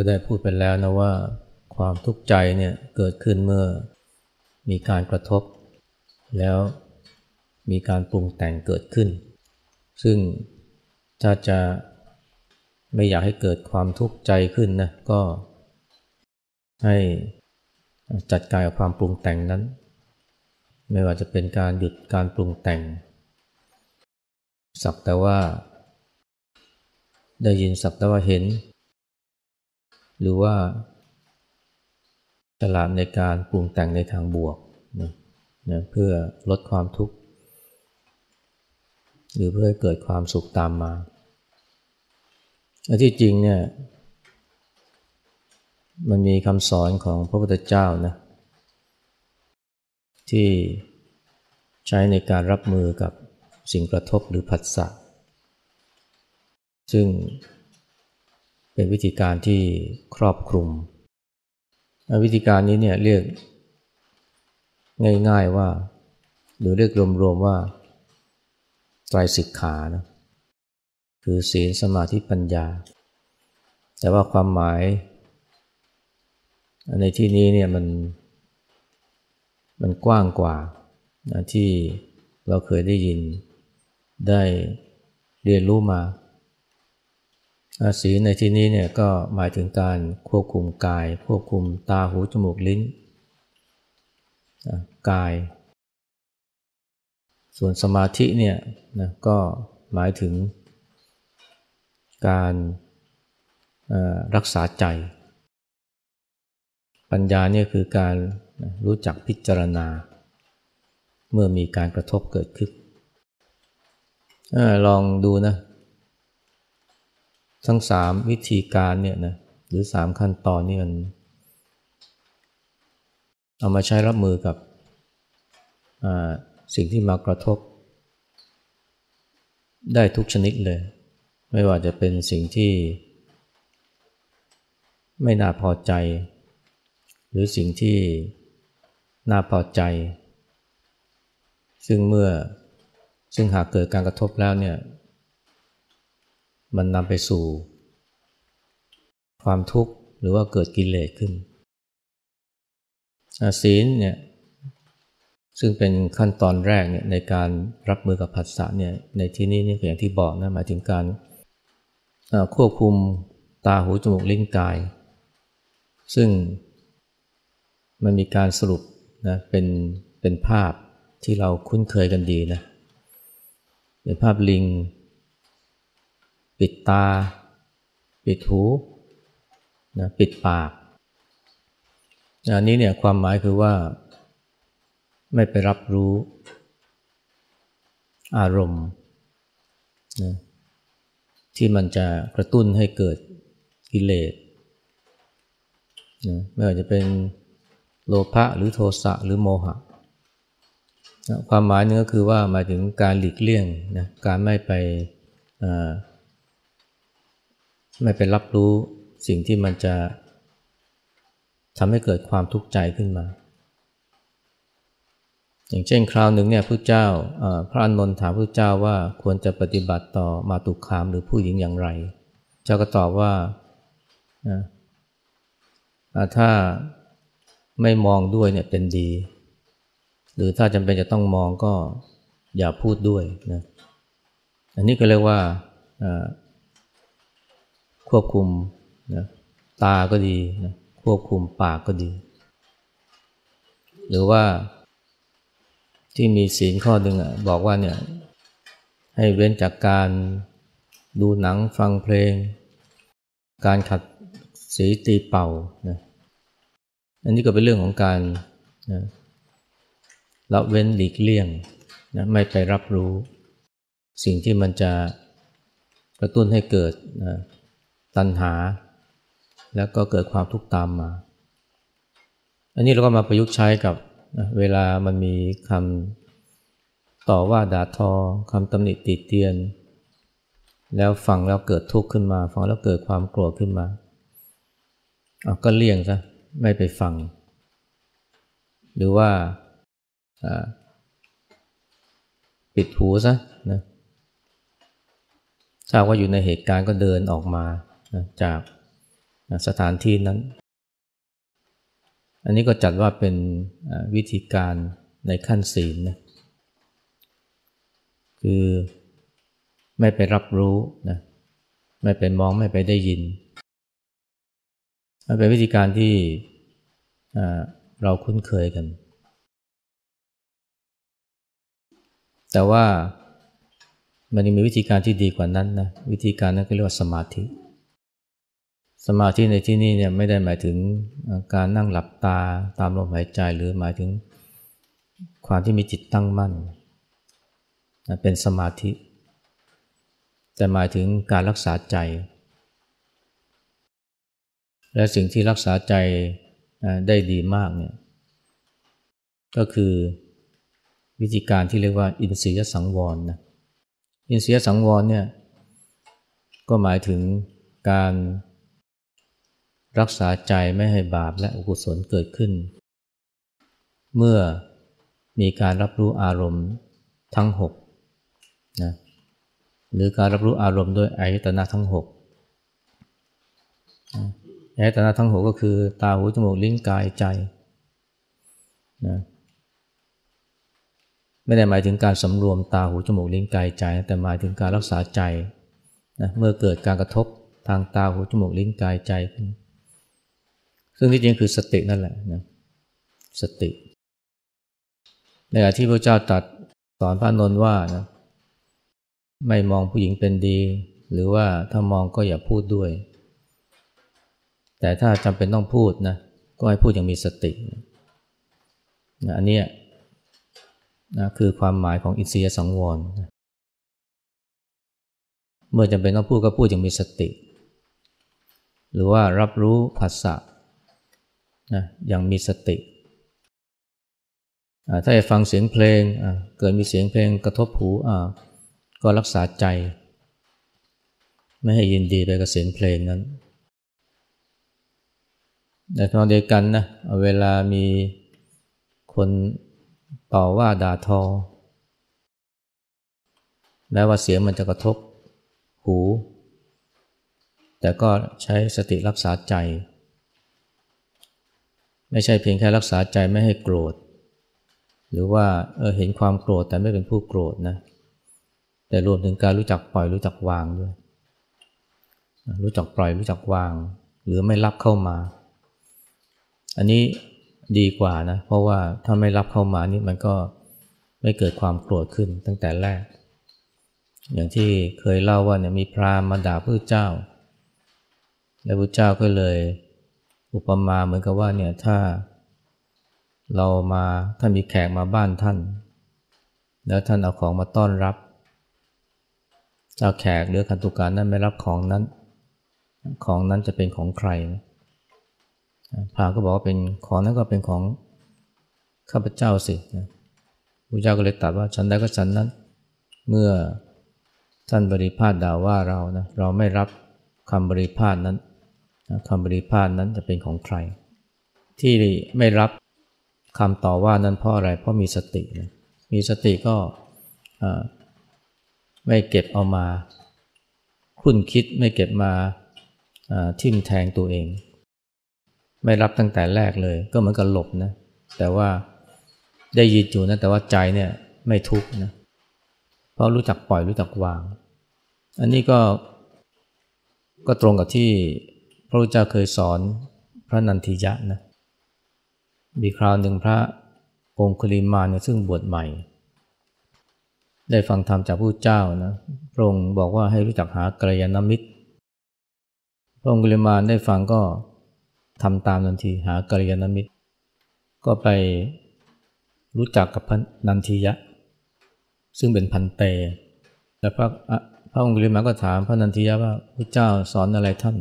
ก็ได้พูดไปแล้วนะว่าความทุกข์ใจเนี่ยเกิดขึ้นเมื่อมีการกระทบ แล้วมีการปรุงแต่งเกิดขึ้น ซึ่งถ้าจะไม่อยากให้เกิดความทุกข์ใจขึ้นนะก็ให้จัดการกับความปรุงแต่งนั้น ไม่ว่าจะเป็นการหยุดการปรุงแต่ง สักแต่ว่า ได้ยินสักแต่ว่าเห็น หรือว่าฉลาดในการปรุงแต่งในทางบวกนะนะเพื่อลดความทุกข์ หรือเพื่อเกิดความสุขตามมาอันที่จริงเนี่ยมันมีคำสอนของพระพุทธเจ้านะที่ใช้ในการรับมือกับสิ่งกระทบหรือผัสสะซึ่ง เป็นวิธีการที่ครอบคลุม วิธีการนี้เนี่ยเรียกง่ายๆว่า หรือเรียกรวมๆว่าไตรสิกขานะคือศีลสมาธิปัญญา แต่ว่าความหมายในที่นี้เนี่ยมันมันกว้างกว่านะที่เราเคยได้ยินได้เรียนรู้มา ศีลในที่นี้เนี่ยก็หมายถึงการควบคุมกาย ควบคุมตาหูจมูกลิ้นกาย ส่วนสมาธิเนี่ยนะก็หมายถึงการรักษาใจ ปัญญาเนี่ยคือการรู้จักพิจารณา เมื่อมีการกระทบเกิดขึ้นอลองดูนะ ทั้งสามวิธีการเนี่ยนะหรือสามขั้นตอนนี่มันเอามาใช้รับมือกับสิ่งที่มากระทบ ได้ทุกชนิดเลย ไม่ว่าจะเป็นสิ่งที่ ไม่น่าพอใจ หรือสิ่งที่น่าพอใจ ซึ่งเมื่อซึ่งหากเกิดการกระทบแล้วเนี่ย มันนำไปสู่ ความทุกข์หรือว่าเกิดกิเลสขึ้นศีลเนี่ยซึ่งเป็นขั้นตอนแรกเนี่ยในการรับมือกับผัสสะเนี่ยในที่นี้นี่อย่างที่บอกนะหมายถึงการควบคุมตาหูจมูกลิ้นกาย ซึ่งมันมีการสรุปนะเป็นเป็นภาพที่เราคุ้นเคยกันดีนะเป็นภาพลิง ปิดตา ปิดหูนะปิดปากอันนี้เนี่ยความหมายคือว่า ไม่ไปรับรู้ อารมณ์นะที่มันจะกระตุ้นให้เกิดกิเลสนะไม่ว่าจะเป็นโลภะหรือโทสะหรือโมหะนะความหมายนึงก็คือว่าหมายถึงการหลีกเลี่ยงนะการไม่ไป ไม่ไปรับรู้สิ่งที่มันจะทำให้เกิดความทุกข์ใจขึ้นมา อย่างเช่นคราวหนึ่งเนี่ยพระเจ้าพระอานนท์ถามพระเจ้าว่าควรจะปฏิบัติต่อมาตุคามหรือผู้หญิงอย่างไร เจ้าก็ตอบว่าถ้าไม่มองด้วยเนี่ยเป็นดี หรือถ้าจำเป็นจะต้องมองก็อย่าพูดด้วยนะอันนี้ก็เรียกว่า ควบคุมนะตาก็ดีนะควบคุมปากก็ดี หรือว่าที่มีศีลข้อหนึ่งอะบอกว่าเนี่ยให้เว้นจากการดูหนังฟังเพลง การขัดสีตีเป่านะอันนี้ก็เป็นเรื่องของการนะละเว้นหลีกเลี่ยงนะไม่ไปรับรู้ สิ่งที่มันจะกระตุ้นให้เกิดนะ ตัณหา แล้วก็เกิดความทุกข์ตามมา อันนี้เราก็มาประยุกต์ใช้กับเวลามันมีคำต่อว่าด่าทอคำตำหนิติเตียน แล้วฟังแล้วเกิดทุกข์ขึ้นมา ฟังแล้วเกิดความโกรธขึ้นมาเอาก็เลี่ยงซะไม่ไปฟัง หรือว่าปิดหูซะนะถ้าว่าอยู่ในเหตุการณ์ก็เดินออกมา จากสถานที่นั้น อันนี้ก็จัดว่าเป็นวิธีการในขั้นศีลนะคือไม่ไปรับรู้นะไม่ไปมองไม่ไปได้ยินมันเป็นวิธีการที่เราคุ้นเคยกัน แต่ว่ามันยังมีวิธีการที่ดีกว่านั้นนะวิธีการนั้นก็เรียกว่าสมาธิ สมาธิในที่นี้เนี่ยไม่ได้หมายถึงการนั่งหลับตาตามลมหายใจหรือหมายถึงความที่มีจิตตั้งมั่น เป็นสมาธิ แต่หมายถึงการรักษาใจ และสิ่งที่รักษาใจได้ดีมากเนี่ยก็คือวิธีการที่เรียกว่าอินทรียสังวรนะอินทรียสังวรเนี่ยก็หมายถึงการ รักษาใจไม่ให้บาปและอกุศลเกิดขึ้น เมื่อมีการรับรู้อารมณ์ทั้งหกนะหรือการรับรู้อารมณ์ด้วยอายตนะทั้งหกอายตนะทั้งหกก็คือ ตาหูจมูกลิ้นกายใจนะไม่ได้หมายถึงการสำรวมตาหูจมูกลิ้นกายใจ แต่หมายถึงการรักษาใจนะเมื่อเกิดการกระทบทางตาหูจมูกลิ้นกายใจขึ้น ซึ่งที่จริงคือสตินั่นแหละนะสติ ในขณะที่พระเจ้าตรัสสอนพระนนท์ว่านะไม่มองผู้หญิงเป็นดี หรือว่าถ้ามองก็อย่าพูดด้วย แต่ถ้าจำเป็นต้องพูดนะก็ให้พูดอย่างมีสตินะอันนี้นะคือความหมายของอินทรียสังวรนะเมื่อจำเป็นต้องพูดก็พูดอย่างมีสติ หรือว่ารับรู้ภาษา นะอย่างมีสติ ถ้าจะฟังเสียงเพลง เกิดมีเสียงเพลงกระทบหูก็รักษาใจ ไม่ให้ยินดีไปกับเสียงเพลงนั้นแต่ตอนเดียวกันนะเวลามีคนต่อว่าด่าทอ แม้ว่าเสียงมันจะกระทบหู แต่ก็ใช้สติรักษาใจ ไม่ใช่เพียงแค่รักษาใจไม่ให้โกรธ หรือว่าเออเห็นความโกรธแต่ไม่เป็นผู้โกรธนะ แต่รวมถึงการรู้จักปล่อยรู้จักวางด้วย รู้จักปล่อยรู้จักวาง หรือไม่รับเข้ามา อันนี้ดีกว่านะ เพราะว่าถ้าไม่รับเข้ามานี่มันก็ไม่เกิดความโกรธขึ้นตั้งแต่แรก อย่างที่เคยเล่าว่าเนี่ยมีพราหมณ์มาด่าพระเจ้า แล้วพระเจ้าก็เลย อุปมาเหมือนกับว่าเนี่ยถ้าเรามาถ้ามีแขกมาบ้านท่าน แล้วท่านเอาของมาต้อนรับถ้าแขกหรือคันตุการนั้นไม่รับของนั้น ของนั้นจะเป็นของใครนะพระก็บอกว่าเป็นของนั้นก็เป็นของข้าพเจ้าสิพระเจ้าก็เลยตรัสว่าฉันได้ก็ฉันนั้น เมื่อท่านบริพาทด่าว่าเรานะเราไม่รับคำบริพาทนั้น คำบริพาทนั้นจะเป็นของใคร ที่ไม่รับคำต่อว่านั้นเพราะอะไร เพราะมีสตินะมีสติก็ไม่เก็บเอามาคุ้นคิดไม่เก็บมาทิ่มแทงตัวเอง ไม่รับตั้งแต่แรกเลย ก็เหมือนกับหลบนะแต่ว่าได้ยินอยู่นะแต่ว่าใจเนี่ยไม่ทุกข์นะเพราะรู้จักปล่อยรู้จักวาง อันนี้ก็ก็ตรงกับที่ พระพุทธเจ้าเคยสอนพระนันทิยะนะมีคราวหนึ่งพระองคุลิมาเนี่ยซึ่งบวชใหม่ ได้ฟังธรรมจากพระเจ้านะพระองค์บอกว่าให้รู้จักหากัลยาณมิตร พระองคุลิมาได้ฟังก็ทำตามนันทีหากัลยาณมิตร ก็ไปรู้จักกับพระนันทียะ ซึ่งเป็นพันเตแล้วพระพระองค์ลิมาก็ถามพระนันทียะว่าพระเจ้าสอนอะไรท่าน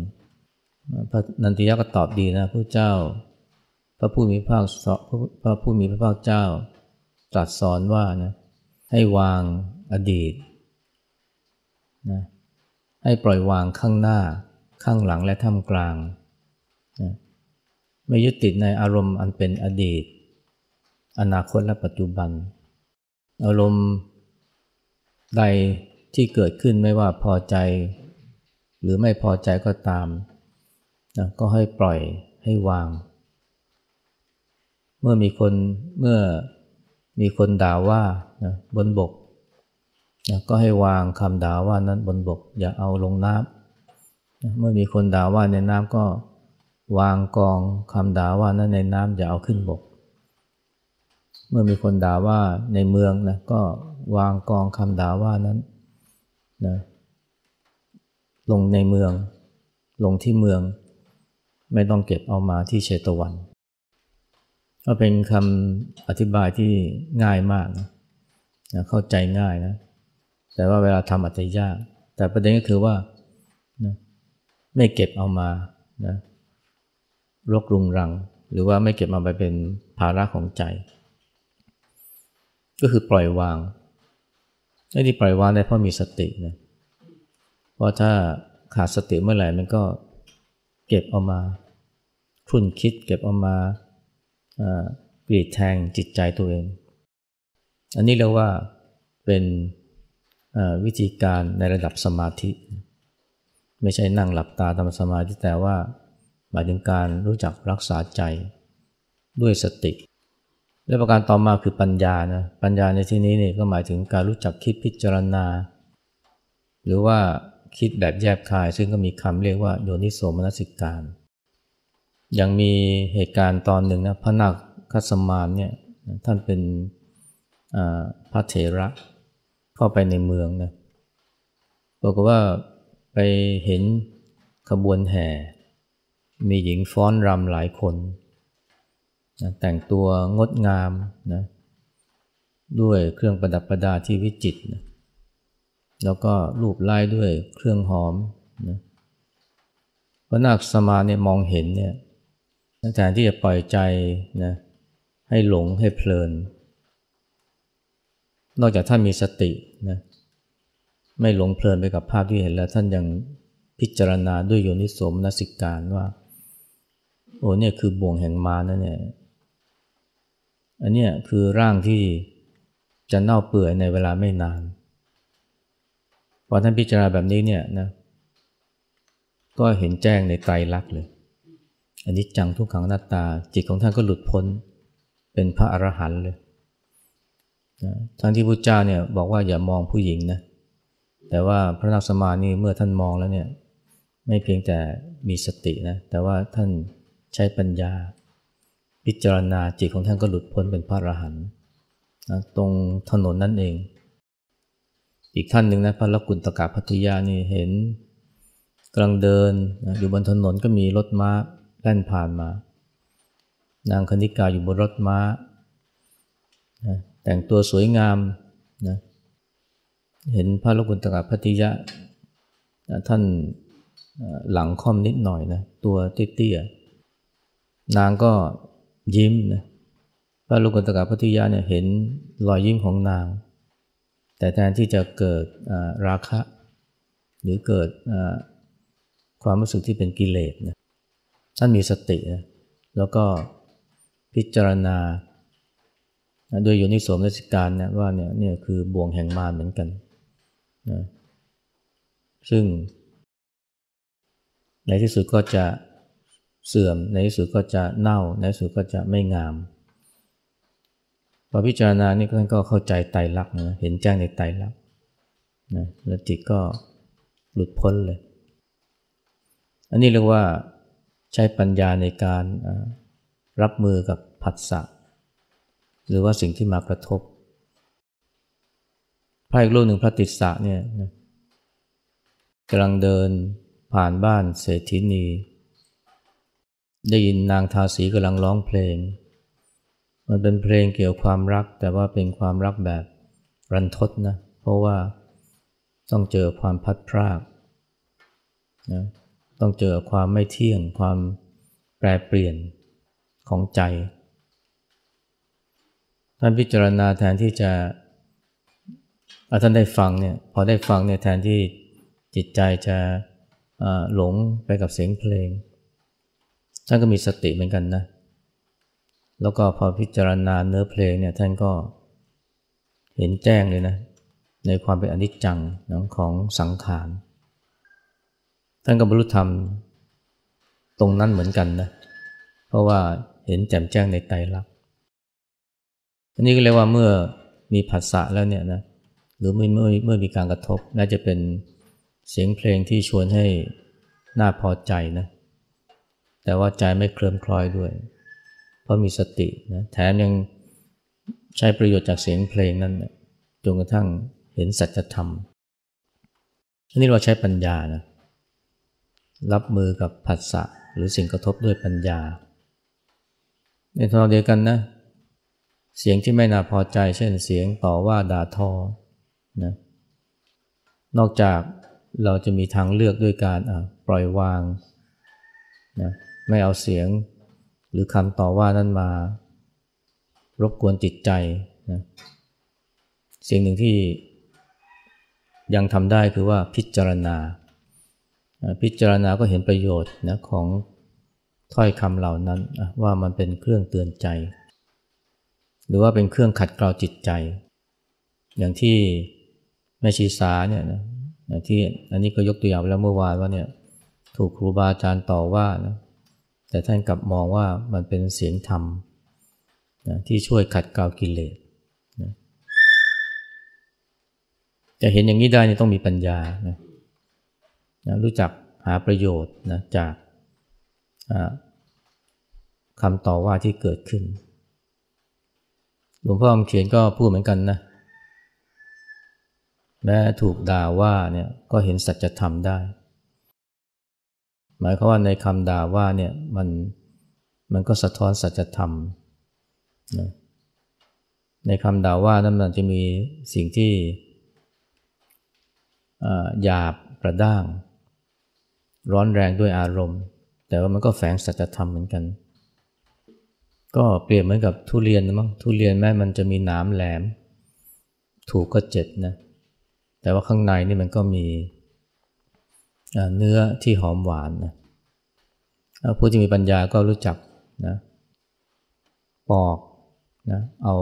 พระนันทียะก็ตอบดีนะพระเจ้า พระผู้มีพระพระผู้มีพระภาคเจ้า ตรัสสอนว่านะให้วางอดีตนะให้ปล่อยวางข้างหน้าข้างหลังและท่ามกลางนะไม่ยึดติดในอารมณ์อันเป็นอดีต อนาคตและปัจจุบัน อารมณ์ใดที่เกิดขึ้นไม่ว่าพอใจ หรือไม่พอใจก็ตาม นะก็ให้ปล่อยให้วาง เมื่อมีคนเมื่อมีคนด่าว่านะบนบกนะก็ให้วางคำด่าว่านั้นบนบก อย่าเอาลงน้ำนะเมื่อมีคนด่าว่าในน้ำก็วางกองคำด่าว่านั้นในน้ำอย่าเอาขึ้นบก เมื่อมีคนด่าว่าในเมืองนะก็วางกองคำด่าว่านั้นนะลงในเมือง ลงที่เมือง ไม่ต้องเก็บเอามาที่เชตวัน ก็เป็นคำอธิบายที่ง่ายมากนะนะเข้าใจง่ายนะ แต่ว่าเวลาทำอาจจะยาก แต่ประเด็นก็คือว่านะไม่เก็บเอามานะรกรุงรัง หรือว่าไม่เก็บมาไปเป็นภาระของใจ ก็คือปล่อยวางไอ้ที่ปล่อยวางได้เพราะมีสตินะเพราะถ้าขาดสติเมื่อไหร่มันก็ เก็บเอามาคุ้นคิดเก็บเอามากรีดแทงจิตใจตัวเอง อันนี้เรียกว่าเป็นวิธีการในระดับสมาธิ ไม่ใช่นั่งหลับตาทำสมาธิแต่ว่าหมายถึงการรู้จักรักษาใจด้วยสติ และประการต่อมาคือปัญญานะปัญญาในที่นี้นี่ก็หมายถึงการรู้จักคิดพิจารณา หรือว่า คิดแบบแยบคาย ซึ่งก็มีคำเรียกว่าโยนิโสมนสิการ ยังมีเหตุการณ์ตอนหนึ่งนะพระนาคคัสมานเนี่ยท่านเป็นพระเถระเข้าไปในเมืองนะบอกว่าไปเห็นขบวนแห่ มีหญิงฟ้อนรำหลายคนนะแต่งตัวงดงามนะด้วยเครื่องประดับประดาที่วิจิตรนะ แล้วก็รูปไล่ด้วยเครื่องหอมนะพระนาคสมาเนี่ยมองเห็นเนี่ยแทนที่จะปล่อยใจนะให้หลงให้เพลิน นอกจากท่านมีสตินะไม่หลงเพลินไปกับภาพที่เห็นแล้ว ท่านยังพิจารณาด้วยโยนิสมนสิการว่า โอ้เนี่ยคือบ่วงแห่งมานั่นเนี่ยอันเนี้ยคือร่างที่จะเน่าเปื่อยในเวลาไม่นาน พอท่านพิจารณาแบบนี้เนี่ยนะก็เห็นแจ้งในไตรลักษณ์เลยอันนี้จังทุกขังหน้าตา จิตของท่านก็หลุดพ้นเป็นพระอรหันต์เลยนะทั้งที่พระเจ้าเนี่ยบอกว่าอย่ามองผู้หญิงนะแต่ว่าพระนักสมานี่เมื่อท่านมองแล้วเนี่ยไม่เพียงแต่มีสตินะแต่ว่าท่านใช้ปัญญา พิจารณาจิตของท่านก็หลุดพ้นเป็นพระอรหันต์นะตรงถนนนั่นเอง อีกท่านหนึ่งนะพระลกุณตกาพัทยานี่เห็นกำลังเดินนะอยู่บนถนนก็มีรถม้าแล่นผ่านมา นางคณิกาอยู่บนรถม้านะแต่งตัวสวยงามนะเห็นพระลกุณตกาพัทยานะท่านหลังค่อมนิดหน่อยนะตัวเตี้ยนางก็ยิ้มนะพระลูกตกาพัทยาเนี่ยเห็นรอยยิ้มของนาง แต่แทนที่จะเกิดราคะ หรือเกิดความรู้สึกที่เป็นกิเลสนะท่านมีสตินะแล้วก็พิจารณาโดยโยนิโสมนสิการนะว่าเนี่ยเนี่ยคือบ่วงแห่งมารเหมือนกันนะซึ่ง ในที่สุดก็จะเสื่อม ในที่สุดก็จะเน่า ในที่สุดก็จะไม่งาม พอพิจารณานี่ท่านก็เข้าใจไตรลักษณ์นะเห็นแจ้งในไตรลักษณ์นะแล้วจิตก็หลุดพ้นเลย อันนี้เรียกว่าใช้ปัญญาในการรับมือกับผัสสะหรือว่าสิ่งที่มากระทบพระอีกรูปหนึ่งพระติสสะเนี่ยกำลังเดินผ่านบ้านเศรษฐินี ได้ยินนางทาสีกำลังร้องเพลง มันเป็นเพลงเกี่ยวความรัก แต่ว่าเป็นความรักแบบรันทดนะ เพราะว่าต้องเจอความพัดพรากนะต้องเจอความไม่เที่ยง ความแปรเปลี่ยนของใจ ท่านพิจารณาแทนที่จะท่านได้ฟังเนี่ย พอได้ฟังเนี่ยแทนที่จิตใจจะหลงไปกับเสียงเพลง ท่านก็มีสติเหมือนกันนะ แล้วก็พอพิจารณาเนื้อเพลงเนี่ยท่านก็เห็นแจ้งเลยนะในความเป็นอนิจจังของสังขารท่านก็บรรลุธรรมตรงนั้นเหมือนกันนะเพราะว่าเห็นแจ่มแจ้งในไตรลักษณ์อันนี้ก็เรียกว่าเมื่อมีผัสสะแล้วเนี่ยนะหรือเมื่อเมื่อเมื่อมีการกระทบน่าจะเป็นเสียงเพลงที่ชวนให้น่าพอใจนะแต่ว่าใจไม่เคลิ้มคล้อยด้วย เพราะมีสตินะแถมยังใช้ประโยชน์จากเสียงเพลงนั้นนะจนกระทั่งเห็นสัจธรรม อันนี้เราใช้ปัญญานะรับมือกับผัสสะหรือสิ่งกระทบด้วยปัญญา ในทางเดียวกันนะ เสียงที่ไม่น่าพอใจ เช่นเสียงต่อว่าด่าทอนะนอกจากเราจะมีทางเลือกด้วยการปล่อยวางนะไม่เอาเสียง รือคำต่อว่านั้นมารบกวนจิตใจนะสิ่งหนึ่งที่ยังทำได้คือว่าพิจารณา พิจารณาก็เห็นประโยชน์นะของถ้อยคำเหล่านั้นว่ามันเป็นเครื่องเตือนใจ หรือว่าเป็นเครื่องขัดเกลาจิตใจ อย่างที่แม่ชีสาเนี่ยนะที่อันนี้ก็ยกตัวอย่างแล้วเมื่อวานว่าเนี่ยถูกครูบาอาจารย์ต่อว่านะ แต่ท่านกลับมองว่ามันเป็นเสียงธรรมนะที่ช่วยขัดเกลากิเลสนะจะเห็นอย่างนี้ได้ต้องมีปัญญานะนะรู้จักหาประโยชน์นะจากคำต่อว่าที่เกิดขึ้น หลวงพ่อคำเขียนก็พูดเหมือนกันนะ แม้ถูกด่าว่าเนี่ยก็เห็นสัจธรรมได้ หมายความว่าในคำด่าว่าเนี่ยมันมันก็สะท้อนสัจธรรมนะในคำด่าว่านั้นมันจะมีสิ่งที่หยาบประด้าง ร้อนแรงด้วยอารมณ์ แต่ว่ามันก็แฝงสัจธรรมเหมือนกัน ก็เปรียบเหมือนกับทุเรียนนะมั้งทุเรียนแม้มันจะมีหน้ำแหลม ถูกก็เจ็ดนะแต่ว่าข้างในนี่มันก็มี เนื้อที่หอมหวานนะผู้ที่มีปัญญาก็รู้จักนะปอกนะเอา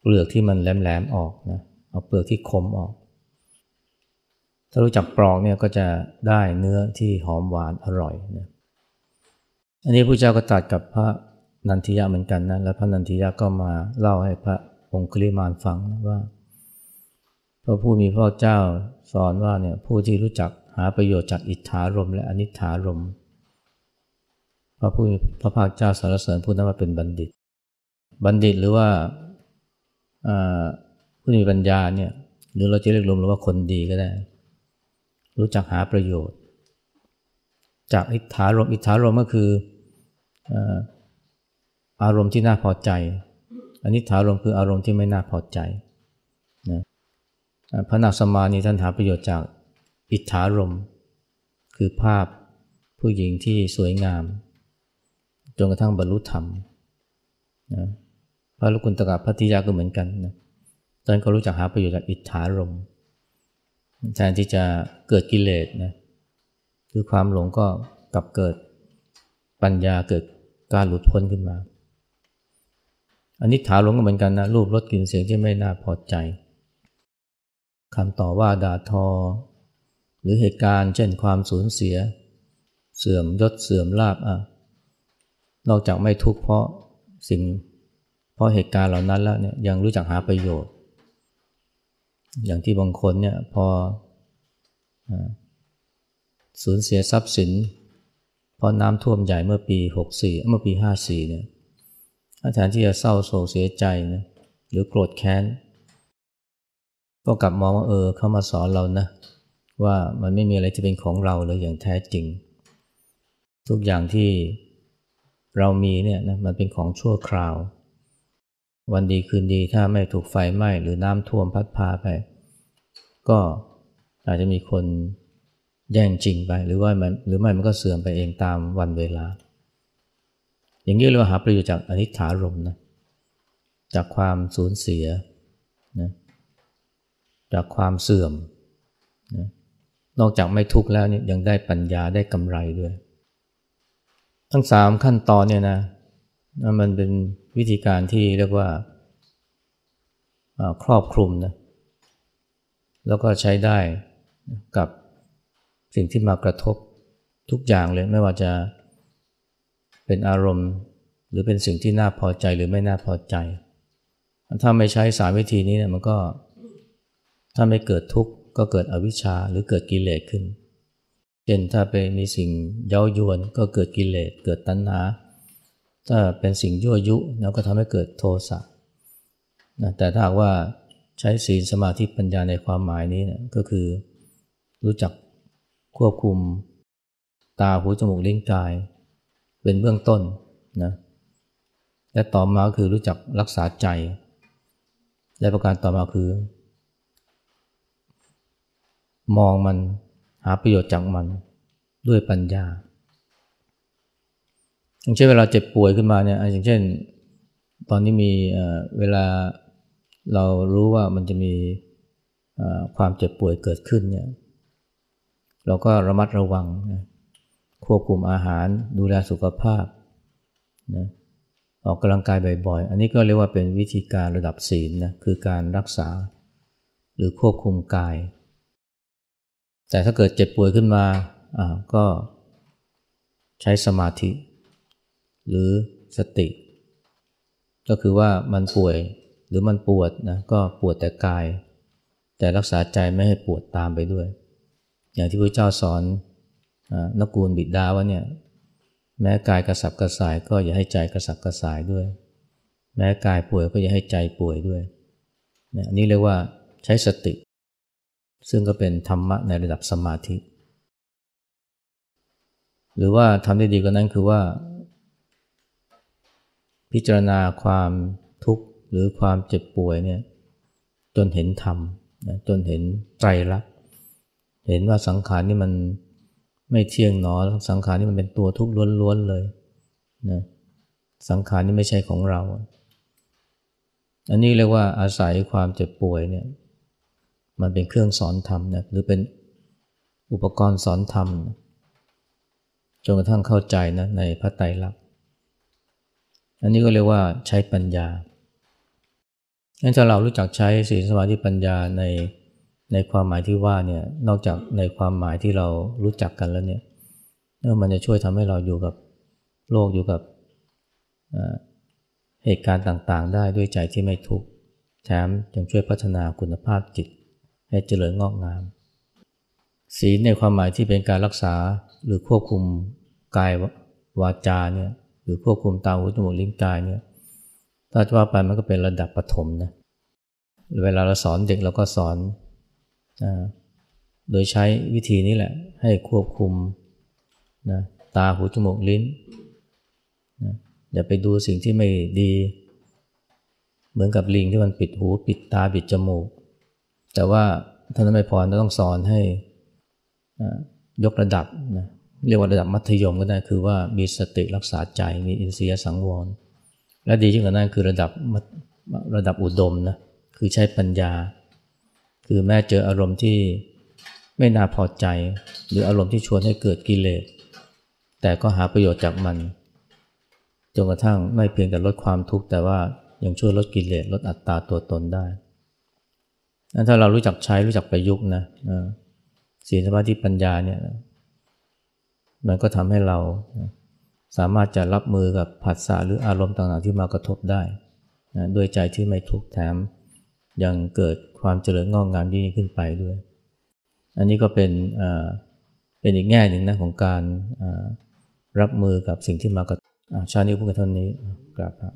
เปลือกที่มันแหลมๆออกนะเอาเปลือกที่คมออก ถ้ารู้จักปลอกเนี่ยก็จะได้เนื้อที่หอมหวานอร่อยนะอันนี้พระเจ้าก็ตัดกับพระนันทิยะเหมือนกันนะแล้วพระนันทิยะก็มาเล่าให้พระองคุลิมานฟังนะว่าพระผู้มีพระเจ้าสอนว่าเนี่ยผู้ที่รู้จัก หาประโยชน์จากอิทธารมและอนิถารมพระผู้พระภาคเจ้าสรรเสริญผู้นั้นว่าเป็นบัณฑิต บัณฑิตหรือว่าผู้มีปัญญาเนี่ยหรือเราจะเรียกรวมว่าคนดีก็ได้ รู้จักหาประโยชน์ จากอิทธารมอิทธารมก็คืออารมณ์ที่น่าพอใจอนิถารมคืออารมณ์ที่ไม่น่าพอใจนะพระนาคสมานีท่านหาประโยชน์จาก อิทธารม คือภาพผู้หญิงที่สวยงาม จนกระทั่งบรรลุธรรมนะพระลูกุณตกะพัทิยาก็เหมือนกันนะตอนก็รู้จักหาประโยชน์จากอิทธารมแทนที่จะเกิดกิเลสนะคือความหลงก็กลับเกิดปัญญาเกิดการหลุดพ้นขึ้นมาอันนี้ถาหลงก็เหมือนกันนะรูปรสกลิ่นเสียงที่ไม่น่าพอใจคำต่อว่าด่าทอ หรือเหตุการณ์เช่นความสูญเสีย เสื่อมยศเสื่อมลาบอะนอกจากไม่ทุกข์เพราะสิ่ง เพราะเหตุการณ์เหล่านั้นแล้วเนี่ยยังรู้จักหาประโยชน์ อย่างที่บางคนเนี่ยพอสูญเสียทรัพย์สินเพราะน้ำท่วมใหญ่เมื่อปี 64 เมื่อปี 54 เนี่ยแทนที่จะเศร้าโศกเสียใจนะหรือโกรธแค้น ก็กลับมองว่าเออเขามาสอนเรานะ ว่ามันไม่มีอะไรที่เป็นของเราเลยอย่างแท้จริง ทุกอย่างที่เรามีเนี่ยนะมันเป็นของชั่วคราว วันดีคืนดีถ้าไม่ถูกไฟไหม้หรือน้ำท่วมพัดพาไป ก็อาจจะมีคนแย่งจริงไปหรือว่ามันหรือไม่มันก็เสื่อมไปเองตามวันเวลา อย่างนี้เราหาประโยชน์จากอนิจฐารมนะจากความสูญเสียนะจากความเสื่อม นอกจากไม่ทุกข์แล้วเนี่ยยังได้ปัญญาได้กำไรด้วย ทั้งสามขั้นตอนเนี่ยนะมันเป็นวิธีการที่เรียกว่าครอบคลุมนะแล้วก็ใช้ได้กับสิ่งที่มากระทบทุกอย่างเลยไม่ว่าจะเป็นอารมณ์ หรือเป็นสิ่งที่น่าพอใจหรือไม่น่าพอใจ ถ้าไม่ใช้สามวิธีนี้เนี่ยมันก็ถ้าไม่เกิดทุกข์ ก็เกิดอวิชชาหรือเกิดกิเลสขึ้น เช่นถ้าไปมีสิ่งเย้ายวนก็เกิดกิเลสเกิดตัณหา ถ้าเป็นสิ่งยั่วยุแล้วก็ทำให้เกิดโทสะนะแต่ถ้าว่าใช้ศีลสมาธิปัญญาในความหมายนี้เนี่ยก็คือรู้จักควบคุมตาหูจมูกลิ้นกาย เป็นเบื้องต้นนะและต่อมาคือรู้จักรักษาใจ และประการต่อมาคือ มองมันหาประโยชน์จากมันด้วยปัญญา อย่างเช่นเวลาเจ็บป่วยขึ้นมาเนี่ยอย่างเช่น ตอนนี้มีเวลาเรารู้ว่ามันจะมีความเจ็บป่วยเกิดขึ้นเนี่ยเราก็ระมัดระวังนะควบคุมอาหารดูแลสุขภาพนะออกกำลังกายบ่อยๆ อันนี้ก็เรียกว่าเป็นวิธีการระดับศีลนะคือการรักษาหรือควบคุมกาย แต่ถ้าเกิดเจ็บป่วยขึ้นมาอ่าก็ใช้สมาธิ หรือสติ ก็คือว่ามันป่วยหรือมันปวดนะก็ปวดแต่กาย แต่รักษาใจไม่ให้ปวดตามไปด้วย อย่างที่พระเจ้าสอนนักกูลบิดาว่าเนี่ยแม้กายกระสับกระส่ายก็อย่าให้ใจกระสับกระส่ายด้วย แม้กายป่วยก็อย่าให้ใจป่วยด้วยนอันนี้เรียกว่าใช้สติ ซึ่งก็เป็นธรรมะในระดับสมาธิ หรือว่าทำได้ดีกว่านั้นคือว่า พิจารณาความทุกข์หรือความเจ็บป่วยเนี่ยจนเห็นธรรมนะจนเห็นใจรักเห็นว่าสังขารนี่มันไม่เที่ยงหนอ สังขารนี่มันเป็นตัวทุกข์ล้วนๆเลยนะสังขารนี่ไม่ใช่ของเรา อันนี้เรียกว่าอาศัยความเจ็บป่วยเนี่ย มันเป็นเครื่องสอนธรรมนะหรือเป็นอุปกรณ์สอนธรรมนะจนกระทั่งเข้าใจนะในพระไตรลักษณ์อันนี้ก็เรียกว่าใช้ปัญญางั้นถ้าเรารู้จักใช้ศีลสมาธิปัญญาในในความหมายที่ว่าเนี่ยนอกจากในความหมายที่เรารู้จักกันแล้วเนี่ยมันจะช่วยทำให้เราอยู่กับโลกอยู่กับเหตุการณ์ต่างๆ ได้ด้วยใจที่ไม่ทุกข์แถมยังช่วยพัฒนาคุณภาพจิต ให้เจริญงอกงาม ศีลในความหมายที่เป็นการรักษาหรือควบคุมกายวาจาเนี่ยหรือควบคุมตาหูจมูกลิ้นกายเนี่ยถ้าจะว่าไปมันก็เป็นระดับปฐมนะเวลาเราสอนเด็กเราก็สอนอโดยใช้วิธีนี้แหละให้ควบคุมนะตาหูจมูกลิ้นนะอย่าไปดูสิ่งที่ไม่ดี เหมือนกับลิงที่มันปิดหู ปิดตาปิดจมูก แต่ว่าท่านไม่พอเราต้องสอนให้ยกระดับนะเรียกว่าระดับมัธยมก็ได้คือว่ามีสติรักษาใจมีอินทรียสังวร และดียิ่งกว่านั้นคือระดับระดับอุดมนะคือใช้ปัญญา คือแม้เจออารมณ์ที่ไม่น่าพอใจ หรืออารมณ์ที่ชวนให้เกิดกิเลส แต่ก็หาประโยชน์จากมันจนกระทั่งไม่เพียงแต่ลดความทุกข์แต่ว่ายังช่วยลดกิเลสลดอัตตาตัวตนได้ ถ้าเรารู้จักใช้รู้จักประยุกต์นะศีลสมาธิปัญญาเนี่ยมันก็ทำให้เราสามารถจะรับมือกับผัสสะหรืออารมณ์ต่างๆที่มากระทบได้นะด้วยใจที่ไม่ทุกข์แถมยังเกิดความเจริญงอกงามยิ่งขึ้นไปด้วย อันนี้ก็เป็นเป็นอีกแง่หนึ่งนะของการรับมือกับสิ่งที่มากระทบชาตินี้พูดกันเท่านี้กราบครับ